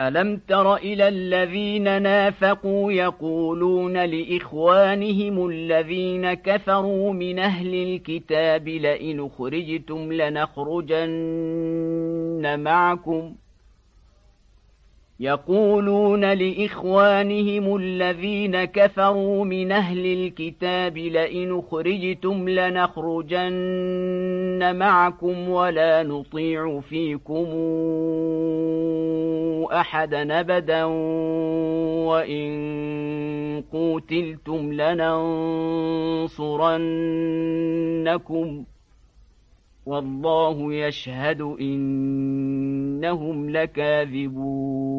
ألم تر إلى الذين نافقوا يقولون لإخوانهم الذين كفروا من أهل الكتاب لئن خرجتم لنخرجن معكم ۖ يقولون لاخوانهم الذين كفروا من أهل الكتاب لئن خرجتم لنخرجن معكم ولا نطيع فيكم احدا ابدا وإن قوتلتم لننصرنكم والله يشهد إنهم لكاذبون